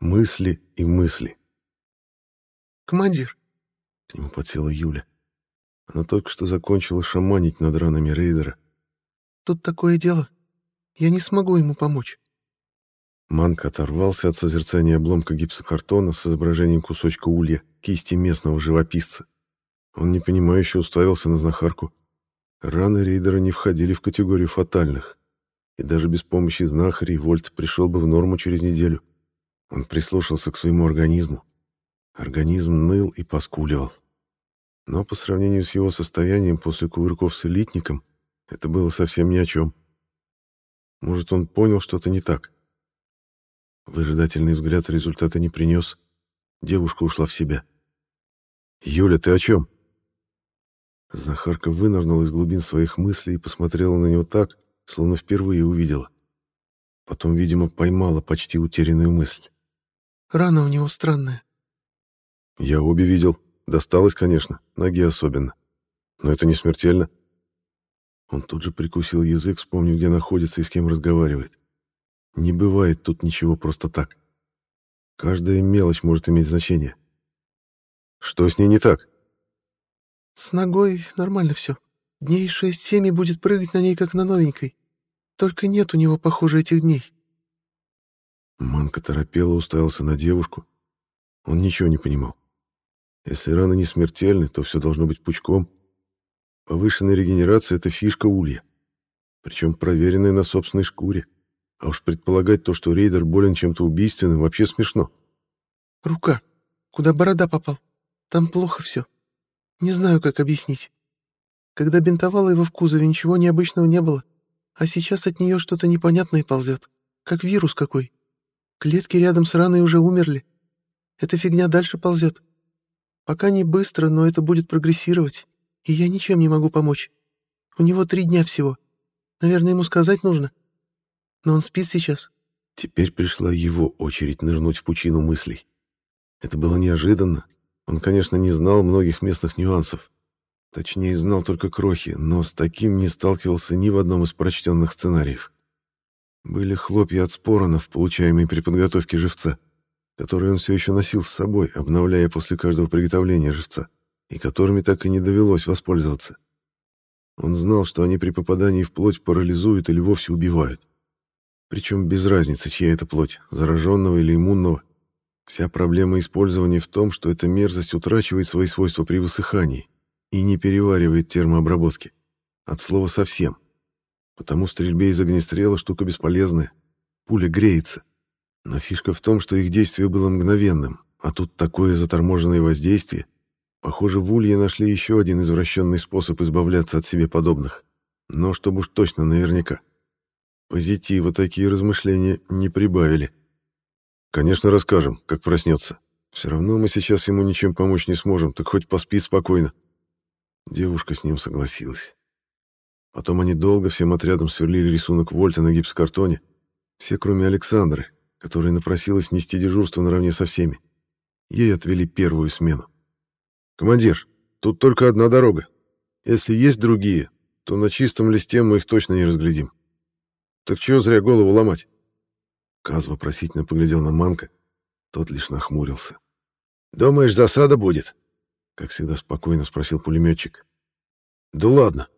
Мысли и мысли. «Командир!» К нему подсела Юля. Она только что закончила шаманить над ранами рейдера. «Тут такое дело. Я не смогу ему помочь». Манк оторвался от созерцания обломка гипсокартона с изображением кусочка улья, кисти местного живописца. Он непонимающе уставился на знахарку. Раны рейдера не входили в категорию фатальных, и даже без помощи знахарей Вольт пришел бы в норму через неделю. Он прислушался к своему организму. Организм ныл и поскуливал. Но по сравнению с его состоянием после кувырков с элитником, это было совсем ни о чем. Может, он понял что-то не так. Выжидательный взгляд результата не принес. Девушка ушла в себя. «Юля, ты о чем?» Захарка вынырнула из глубин своих мыслей и посмотрела на него так, словно впервые увидела. Потом, видимо, поймала почти утерянную мысль. «Рана у него странная». «Я обе видел. Досталось, конечно, ноги особенно. Но это не смертельно». Он тут же прикусил язык, вспомнив, где находится и с кем разговаривает. Не бывает тут ничего просто так. Каждая мелочь может иметь значение. Что с ней не так? С ногой нормально все. Дней шесть-семь будет прыгать на ней, как на новенькой. Только нет у него, похоже, этих дней. Манка торопело уставился на девушку. Он ничего не понимал. Если раны не смертельны, то все должно быть пучком. Повышенная регенерация — это фишка улья. Причем проверенная на собственной шкуре. А уж предполагать то, что рейдер болен чем-то убийственным, вообще смешно. Рука. Куда борода попал? Там плохо все. Не знаю, как объяснить. Когда бинтовала его в кузове, ничего необычного не было. А сейчас от нее что-то непонятное ползет. Как вирус какой. Клетки рядом с раной уже умерли. Эта фигня дальше ползет. Пока не быстро, но это будет прогрессировать. И я ничем не могу помочь. У него три дня всего. Наверное, ему сказать нужно. Но он спит сейчас. Теперь пришла его очередь нырнуть в пучину мыслей. Это было неожиданно. Он, конечно, не знал многих местных нюансов. Точнее, знал только крохи, но с таким не сталкивался ни в одном из прочтенных сценариев. Были хлопья от споронов, получаемые при подготовке живца, которые он все еще носил с собой, обновляя после каждого приготовления живца, и которыми так и не довелось воспользоваться. Он знал, что они при попадании в плоть парализуют или вовсе убивают. Причем без разницы, чья это плоть, зараженного или иммунного. Вся проблема использования в том, что эта мерзость утрачивает свои свойства при высыхании и не переваривает термообработки. От слова совсем. Потому стрельбе из огнестрела штука бесполезная. Пуля греется. Но фишка в том, что их действие было мгновенным, а тут такое заторможенное воздействие. Похоже, в Улье нашли еще один извращенный способ избавляться от себе подобных. Но чтобы уж точно наверняка. Позитива такие размышления не прибавили. Конечно, расскажем, как проснется. Все равно мы сейчас ему ничем помочь не сможем, так хоть поспи спокойно. Девушка с ним согласилась. Потом они долго всем отрядом сверлили рисунок Вольта на гипсокартоне. Все, кроме Александры, которая напросилась нести дежурство наравне со всеми. Ей отвели первую смену. «Командир, тут только одна дорога. Если есть другие, то на чистом листе мы их точно не разглядим. Так чего зря голову ломать? Каз вопросительно поглядел на Манка. Тот лишь нахмурился. «Думаешь, засада будет?» Как всегда спокойно спросил пулеметчик. «Да ладно», —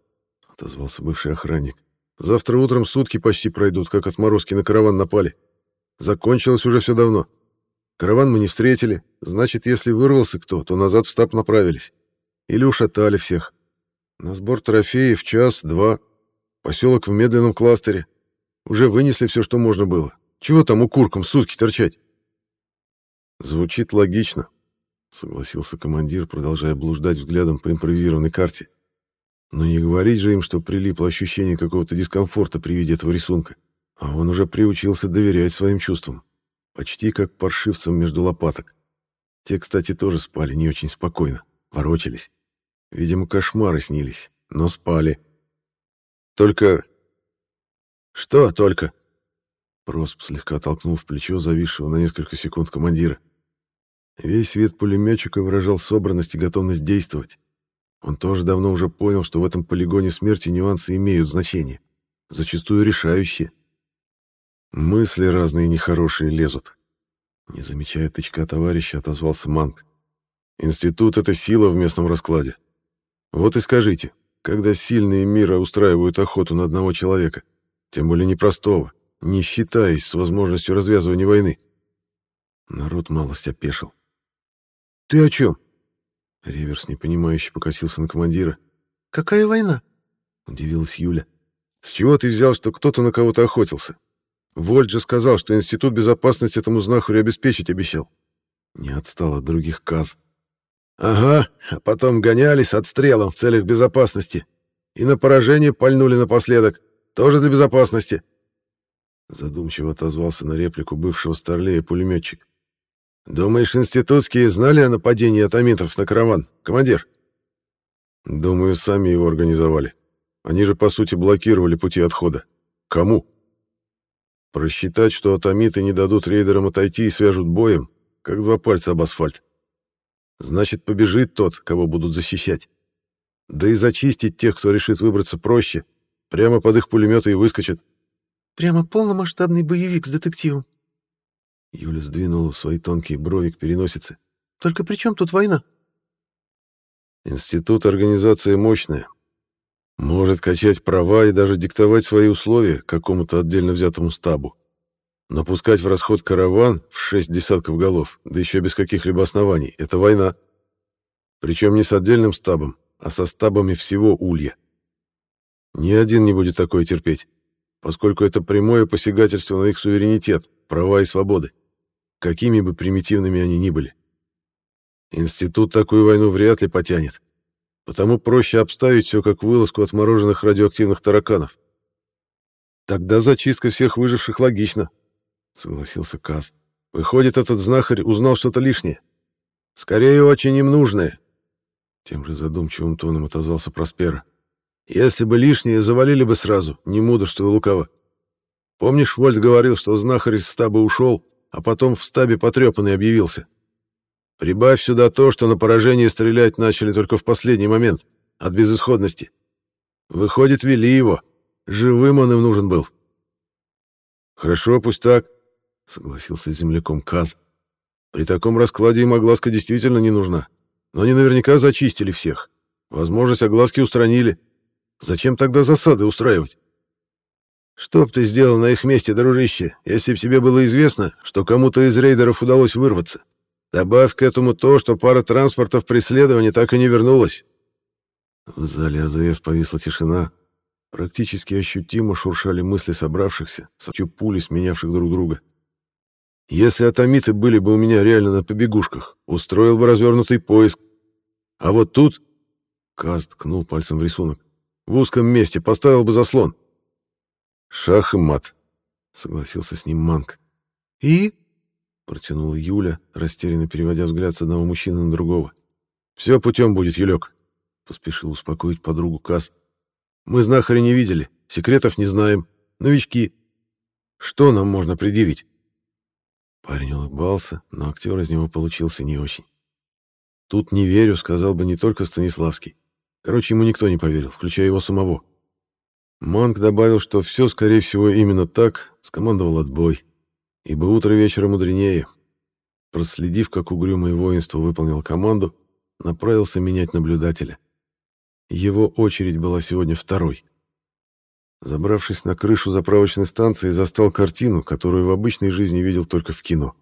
отозвался бывший охранник. «Завтра утром сутки почти пройдут, как отморозки на караван напали. Закончилось уже все давно. Караван мы не встретили, значит, если вырвался кто, то назад в стаб направились. Или ушатали всех. На сбор трофеев час-два. Поселок в медленном кластере. Уже вынесли все, что можно было. Чего там укуркам сутки торчать? Звучит логично, согласился командир, продолжая блуждать взглядом по импровизированной карте. Но не говорить же им, что прилипло ощущение какого-то дискомфорта при виде этого рисунка. А он уже приучился доверять своим чувствам. Почти как паршивцам между лопаток. Те, кстати, тоже спали не очень спокойно, ворочались. Видимо, кошмары снились, но спали. Только «Что только?» Просп слегка толкнул в плечо зависшего на несколько секунд командира. Весь вид пулеметчика выражал собранность и готовность действовать. Он тоже давно уже понял, что в этом полигоне смерти нюансы имеют значение, зачастую решающие. Мысли разные нехорошие лезут. Не замечая тычка товарища, отозвался Манг. Институт — это сила в местном раскладе. Вот и скажите, когда сильные мира устраивают охоту на одного человека, тем более непростого, не считаясь с возможностью развязывания войны. Народ малость опешил. «Ты о чем?» Реверс непонимающе покосился на командира. «Какая война?» — удивилась Юля. «С чего ты взял, что кто-то на кого-то охотился? Вольт же сказал, что Институт безопасности этому знахарю обеспечить обещал». Не отстал от других каз. «Ага, а потом гонялись отстрелом в целях безопасности. И на поражение пальнули напоследок. Тоже для безопасности». Задумчиво отозвался на реплику бывшего старлея пулеметчик. «Думаешь, институтские знали о нападении атомитов на караван, командир?» «Думаю, сами его организовали. Они же, по сути, блокировали пути отхода. Кому?» «Просчитать, что атомиты не дадут рейдерам отойти и свяжут боем, как два пальца об асфальт. Значит, побежит тот, кого будут защищать. Да и зачистить тех, кто решит выбраться проще, прямо под их пулеметы и выскочит». «Прямо полномасштабный боевик с детективом», Юля сдвинула свои тонкие брови к переносице. «Только при чем тут война?» «Институт организация мощная. Может качать права и даже диктовать свои условия какому-то отдельно взятому стабу. Но пускать в расход караван в шесть десятков голов, да еще без каких-либо оснований, это война. Причем не с отдельным стабом, а со стабами всего улья. Ни один не будет такое терпеть, поскольку это прямое посягательство на их суверенитет, права и свободы какими бы примитивными они ни были. Институт такую войну вряд ли потянет, потому проще обставить все как вылазку отмороженных радиоактивных тараканов. Тогда зачистка всех выживших логична, согласился Каз. Выходит, этот знахарь узнал что-то лишнее. Скорее, очень им нужное. Тем же задумчивым тоном отозвался Проспера. Если бы лишнее, завалили бы сразу, не мудрствуя лукаво. Помнишь, Вольт говорил, что знахарь из стаба ушел, а потом в стабе потрепанный объявился. Прибавь сюда то, что на поражение стрелять начали только в последний момент, от безысходности. Выходит, вели его. Живым он им нужен был. Хорошо, пусть так, согласился земляком Каз. При таком раскладе им огласка действительно не нужна. Но они наверняка зачистили всех. Возможность огласки устранили. Зачем тогда засады устраивать? Что б ты сделал на их месте, дружище, если б тебе было известно, что кому-то из рейдеров удалось вырваться? Добавь к этому то, что пара транспортов преследования так и не вернулась. В зале АЗС повисла тишина. Практически ощутимо шуршали мысли собравшихся, сочу пули, сменявших друг друга. Если атомиты были бы у меня реально на побегушках, устроил бы развернутый поиск. А вот тут... Каст ткнул пальцем в рисунок. В узком месте поставил бы заслон. «Шах и мат», — согласился с ним Манк. «И?» — протянула Юля, растерянно переводя взгляд с одного мужчины на другого. «Все путем будет, Юлек», — поспешил успокоить подругу Кас. «Мы знахаря не видели, секретов не знаем, новички. Что нам можно предъявить?» Парень улыбался, но актер из него получился не очень. «Тут не верю», — сказал бы не только Станиславский. Короче, ему никто не поверил, включая его самого. Манк добавил, что все, скорее всего, именно так, скомандовал отбой, ибо утро вечера мудренее. Проследив, как угрюмое воинство выполнил команду, направился менять наблюдателя. Его очередь была сегодня второй. Забравшись на крышу заправочной станции, застал картину, которую в обычной жизни видел только в кино.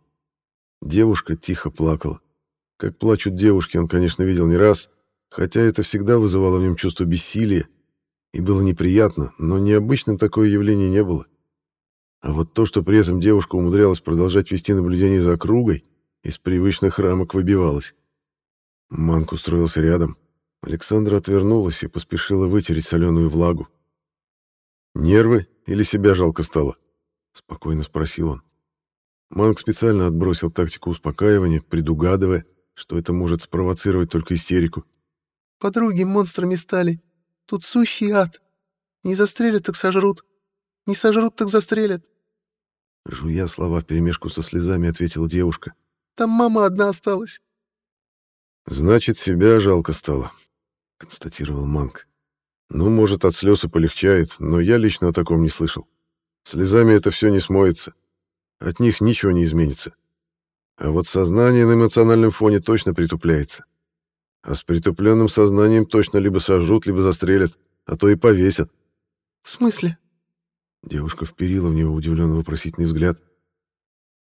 Девушка тихо плакала. Как плачут девушки, он, конечно, видел не раз, хотя это всегда вызывало в нем чувство бессилия, и было неприятно, но необычным такое явление не было. А вот то, что при этом девушка умудрялась продолжать вести наблюдение за округой, из привычных рамок выбивалось. Манк устроился рядом. Александра отвернулась и поспешила вытереть соленую влагу. «Нервы или себя жалко стало?» — спокойно спросил он. Манк специально отбросил тактику успокаивания, предугадывая, что это может спровоцировать только истерику. «Подруги монстрами стали», Тут сущий ад. Не застрелят, так сожрут. Не сожрут, так застрелят. Жуя слова вперемешку со слезами, ответила девушка. Там мама одна осталась. Значит, себя жалко стало, констатировал Манк. Ну, может, от слез и полегчает, но я лично о таком не слышал. Слезами это все не смоется. От них ничего не изменится. А вот сознание на эмоциональном фоне точно притупляется. А с притупленным сознанием точно либо сожрут, либо застрелят, а то и повесят. «В смысле?» Девушка вперила в него удивленно вопросительный взгляд.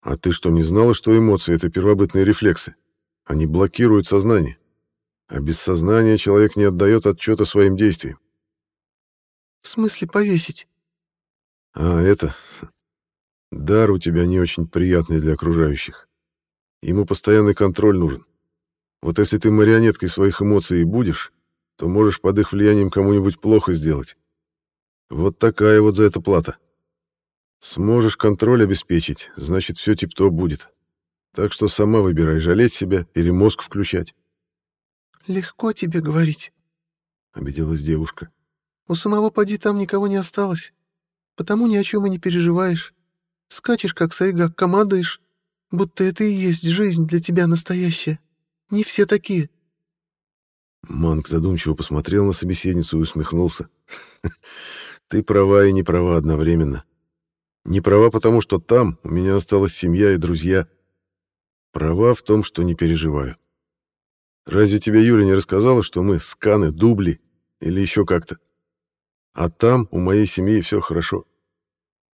«А ты что, не знала, что эмоции — это первобытные рефлексы? Они блокируют сознание. А без сознания человек не отдает отчета своим действиям. «В смысле повесить?» «А, это... Дар у тебя не очень приятный для окружающих. Ему постоянный контроль нужен. Вот если ты марионеткой своих эмоций и будешь, то можешь под их влиянием кому-нибудь плохо сделать. Вот такая вот за это плата. Сможешь контроль обеспечить, значит, все тип-топ будет. Так что сама выбирай, жалеть себя или мозг включать. «Легко тебе говорить», — обиделась девушка. «У самого поди там никого не осталось, потому ни о чем и не переживаешь. Скачешь, как сайгак, командуешь, будто это и есть жизнь для тебя настоящая. Не все такие». Манк задумчиво посмотрел на собеседницу и усмехнулся. «Ты права и не права одновременно. Не права потому, что там у меня осталась семья и друзья. Права в том, что не переживаю. Разве тебе Юля не рассказала, что мы сканы, дубли или еще как-то? А там у моей семьи все хорошо.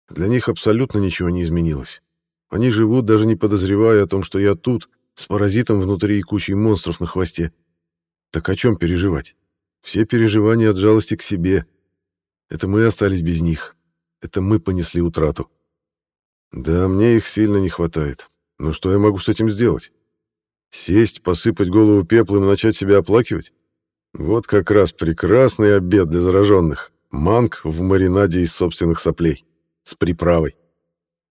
Для них абсолютно ничего не изменилось. Они живут, даже не подозревая о том, что я тут, с паразитом внутри и кучей монстров на хвосте. Так о чем переживать? Все переживания от жалости к себе. Это мы остались без них. Это мы понесли утрату. Да, мне их сильно не хватает. Но что я могу с этим сделать? Сесть, посыпать голову пеплом и начать себя оплакивать? Вот как раз прекрасный обед для зараженных. Манг в маринаде из собственных соплей. С приправой.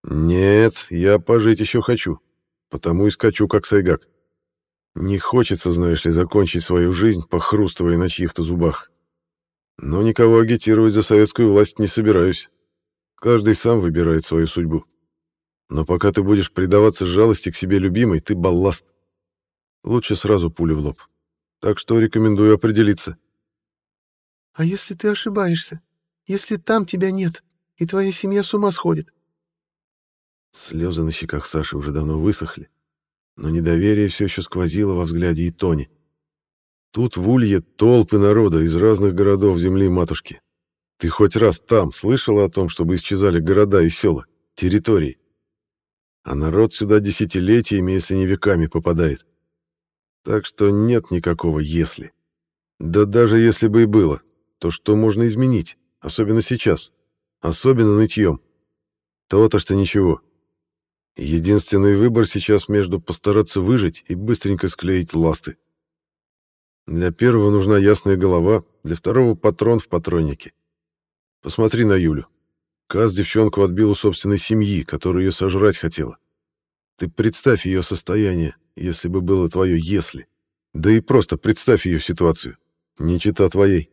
Нет, я пожить еще хочу. Потому и скачу, как сайгак. Не хочется, знаешь ли, закончить свою жизнь, похрустывая на чьих-то зубах. Но никого агитировать за советскую власть не собираюсь. Каждый сам выбирает свою судьбу. Но пока ты будешь предаваться жалости к себе любимой, ты балласт. Лучше сразу пули в лоб. Так что рекомендую определиться. А если ты ошибаешься? Если там тебя нет, и твоя семья с ума сходит? Слезы на щеках Саши уже давно высохли, но недоверие все еще сквозило во взгляде и тоне. Тут в Улье толпы народа из разных городов земли матушки. Ты хоть раз там слышала о том, чтобы исчезали города и села, территории? А народ сюда десятилетиями, если не веками, попадает. Так что нет никакого «если». Да даже если бы и было, то что можно изменить, особенно сейчас, особенно нытьем? То-то что ничего. Единственный выбор сейчас между постараться выжить и быстренько склеить ласты. Для первого нужна ясная голова, для второго — патрон в патроннике. Посмотри на Юлю. Каз девчонку отбил у собственной семьи, которая ее сожрать хотела. Ты представь ее состояние, если бы было твое «если». Да и просто представь ее ситуацию. Не чита твоей.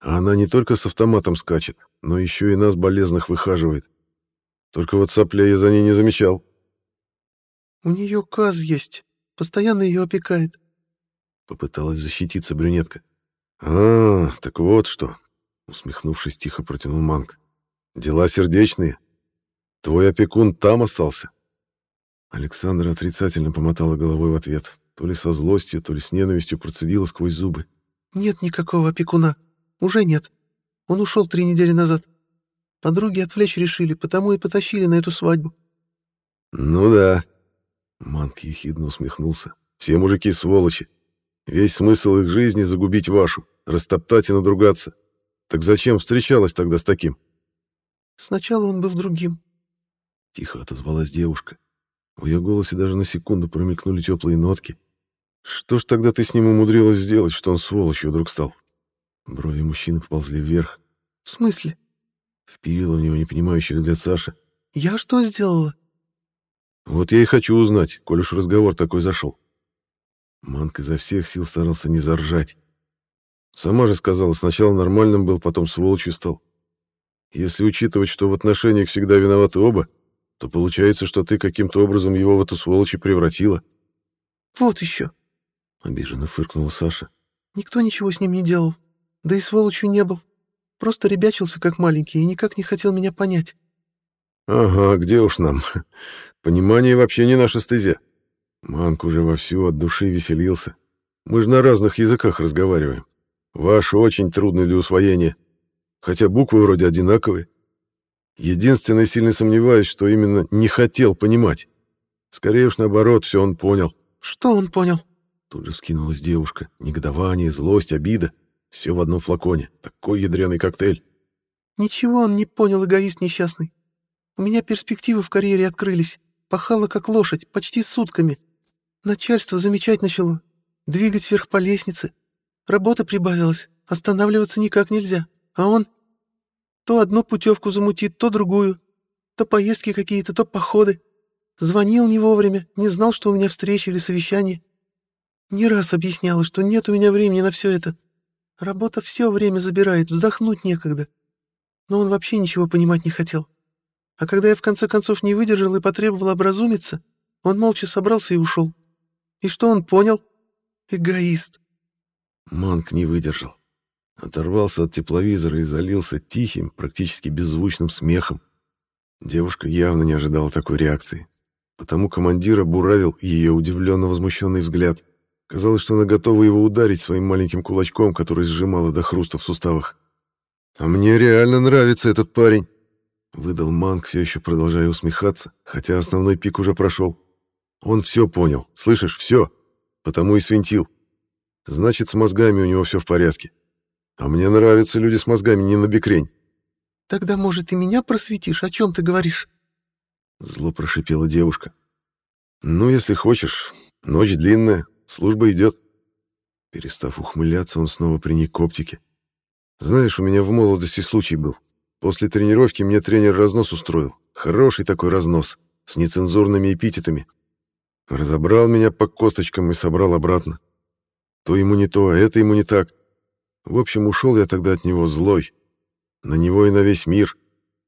А она не только с автоматом скачет, но еще и нас, болезных, выхаживает. Только вот сопля я за ней не замечал. «У нее Каз есть. Постоянно ее опекает». Попыталась защититься брюнетка. «А, так вот что!» Усмехнувшись, тихо протянул Манг. «Дела сердечные. Твой опекун там остался?» Александра отрицательно помотала головой в ответ. То ли со злостью, то ли с ненавистью процедила сквозь зубы. «Нет никакого опекуна. Уже нет. Он ушел три недели назад. Подруги отвлечь решили, потому и потащили на эту свадьбу». «Ну да». Манк ехидно усмехнулся. «Все мужики сволочи. Весь смысл их жизни — загубить вашу, растоптать и надругаться. Так зачем встречалась тогда с таким?» «Сначала он был другим», — тихо отозвалась девушка. В ее голосе даже на секунду промелькнули теплые нотки. «Что ж тогда ты с ним умудрилась сделать, что он сволочью вдруг стал?» Брови мужчины поползли вверх. «В смысле?» Вперила в него непонимающий взгляд Саша. «Я что сделала?» «Вот я и хочу узнать, коль уж разговор такой зашел». Манк изо всех сил старался не заржать. Сама же сказала, сначала нормальным был, потом сволочью стал. Если учитывать, что в отношениях всегда виноваты оба, то получается, что ты каким-то образом его в эту сволочь превратила. Вот еще. Обиженно фыркнула Саша. Никто ничего с ним не делал. Да и сволочью не был. Просто ребячился как маленький и никак не хотел меня понять. Ага, где уж нам. Понимание вообще не наша стезя. Манк уже вовсю от души веселился. Мы же на разных языках разговариваем. Ваш очень трудный для усвоения, хотя буквы вроде одинаковые. Единственное, сильно сомневаюсь, что именно не хотел понимать. Скорее уж наоборот, все он понял. Что он понял? Тут же скинулась девушка. Негодование, злость, обида. Все в одном флаконе. Такой ядреный коктейль. Ничего он не понял, эгоист несчастный. У меня перспективы в карьере открылись. Пахала как лошадь, почти сутками. Начальство замечать начало. Двигать вверх по лестнице. Работа прибавилась. Останавливаться никак нельзя. А он то одну путевку замутит, то другую. То поездки какие-то, то походы. Звонил не вовремя, не знал, что у меня встреча или совещание. Не раз объясняла, что нет у меня времени на все это. Работа все время забирает, вздохнуть некогда. Но он вообще ничего понимать не хотел. А когда я в конце концов не выдержал и потребовал образумиться, он молча собрался и ушел. И что он понял? Эгоист. Манк не выдержал. Оторвался от тепловизора и залился тихим, практически беззвучным смехом. Девушка явно не ожидала такой реакции. Потому командира буравил ее удивленно возмущенный взгляд. Казалось, что она готова его ударить своим маленьким кулачком, который сжимала до хруста в суставах. «А мне реально нравится этот парень», — выдал Манк, все еще продолжая усмехаться, хотя основной пик уже прошел. «Он все понял, слышишь, все, потому и свинтил. Значит, с мозгами у него все в порядке. А мне нравятся люди с мозгами не на бекрень». «Тогда, может, и меня просветишь? О чем ты говоришь?» Зло прошипела девушка. «Ну, если хочешь. Ночь длинная, служба идет». Перестав ухмыляться, он снова приник к оптике. «Знаешь, у меня в молодости случай был. После тренировки мне тренер разнос устроил. Хороший такой разнос, с нецензурными эпитетами. Разобрал меня по косточкам и собрал обратно. То ему не то, а это ему не так. В общем, ушел я тогда от него злой. На него и на весь мир.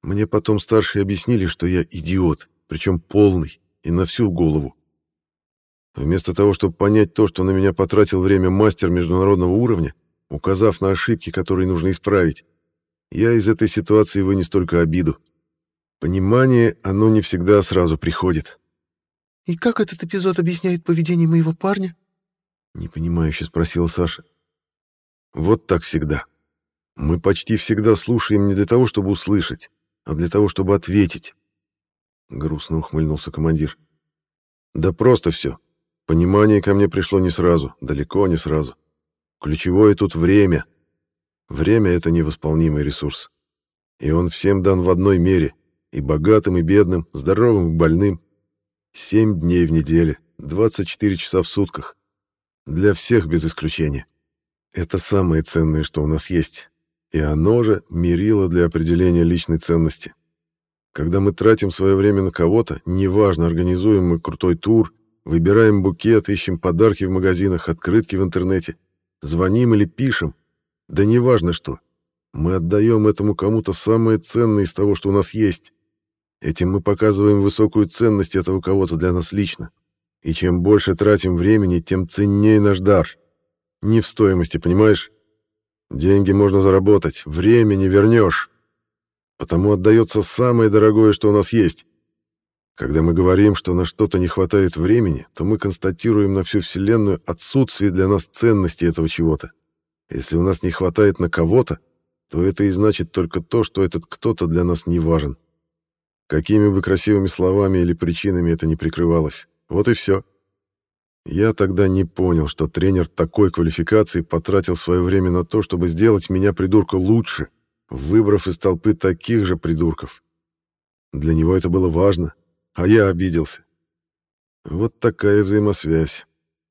Мне потом старшие объяснили, что я идиот, причем полный, и на всю голову. Вместо того, чтобы понять то, что на меня потратил время мастер международного уровня, указав на ошибки, которые нужно исправить, я из этой ситуации вынес только обиду. Понимание, оно не всегда сразу приходит. «И как этот эпизод объясняет поведение моего парня?» Непонимающе спросила Саша. «Вот так всегда. Мы почти всегда слушаем не для того, чтобы услышать, а для того, чтобы ответить. Грустно ухмыльнулся командир. Да просто все. Понимание ко мне пришло не сразу, далеко не сразу. Ключевое тут время. Время — это невосполнимый ресурс. И он всем дан в одной мере. И богатым, и бедным, здоровым, и больным. Семь дней в неделе, 24 часа в сутках. Для всех без исключения. Это самое ценное, что у нас есть. И оно же мерило для определения личной ценности. Когда мы тратим свое время на кого-то, неважно, организуем мы крутой тур, выбираем букет, ищем подарки в магазинах, открытки в интернете, звоним или пишем, да неважно что, мы отдаем этому кому-то самое ценное из того, что у нас есть. Этим мы показываем высокую ценность этого кого-то для нас лично. И чем больше тратим времени, тем ценнее наш дар. Не в стоимости, понимаешь? Деньги можно заработать, время не вернешь. Потому отдается самое дорогое, что у нас есть. Когда мы говорим, что на что-то не хватает времени, то мы констатируем на всю Вселенную отсутствие для нас ценности этого чего-то. Если у нас не хватает на кого-то, то это и значит только то, что этот кто-то для нас не важен. Какими бы красивыми словами или причинами это не прикрывалось. Вот и все. Я тогда не понял, что тренер такой квалификации потратил свое время на то, чтобы сделать меня, придурка, лучше, выбрав из толпы таких же придурков. Для него это было важно, а я обиделся. Вот такая взаимосвязь.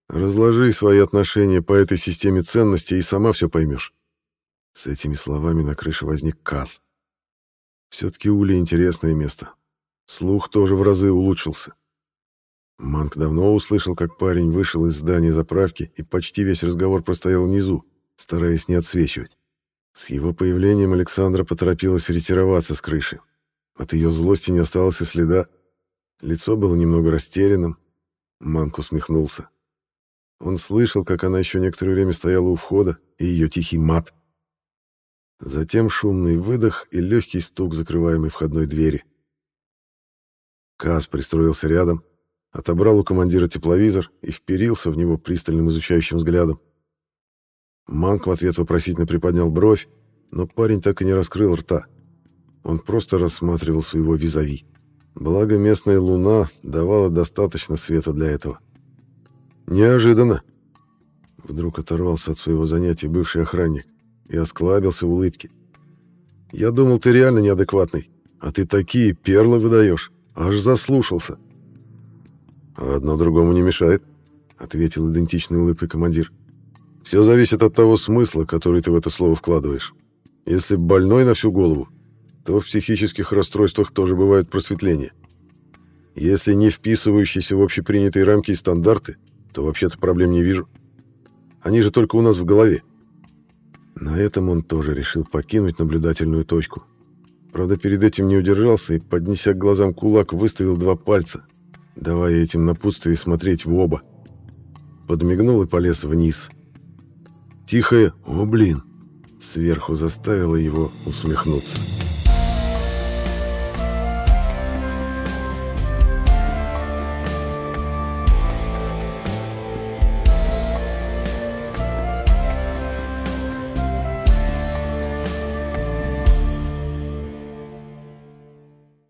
Разложи свои отношения по этой системе ценностей и сама все поймешь. С этими словами на крыше возник Каз. Все-таки Ули интересное место. Слух тоже в разы улучшился. Манк давно услышал, как парень вышел из здания заправки и почти весь разговор простоял внизу, стараясь не отсвечивать. С его появлением Александра поторопилась ретироваться с крыши. От ее злости не осталось и следа. Лицо было немного растерянным. Манк усмехнулся. Он слышал, как она еще некоторое время стояла у входа, и ее тихий мат. Затем шумный выдох и легкий стук закрываемой входной двери. Каз пристроился рядом, отобрал у командира тепловизор и вперился в него пристальным изучающим взглядом. Манк в ответ вопросительно приподнял бровь, но парень так и не раскрыл рта. Он просто рассматривал своего визави. Благо местная луна давала достаточно света для этого. Неожиданно. Вдруг оторвался от своего занятия бывший охранник и осклабился в улыбке. «Я думал, ты реально неадекватный, а ты такие перлы выдаешь, аж заслушался». «А одно другому не мешает», — ответил идентичной улыбкой командир. «Все зависит от того смысла, который ты в это слово вкладываешь. Если больной на всю голову, то в психических расстройствах тоже бывают просветления. Если не вписывающиеся в общепринятые рамки и стандарты, то вообще-то проблем не вижу. Они же только у нас в голове. На этом он тоже решил покинуть наблюдательную точку. Правда, перед этим не удержался и, поднеся к глазам кулак, выставил два пальца, давая этим напутствие смотреть в оба. Подмигнул и полез вниз. Тихое «О, блин!» сверху заставило его усмехнуться.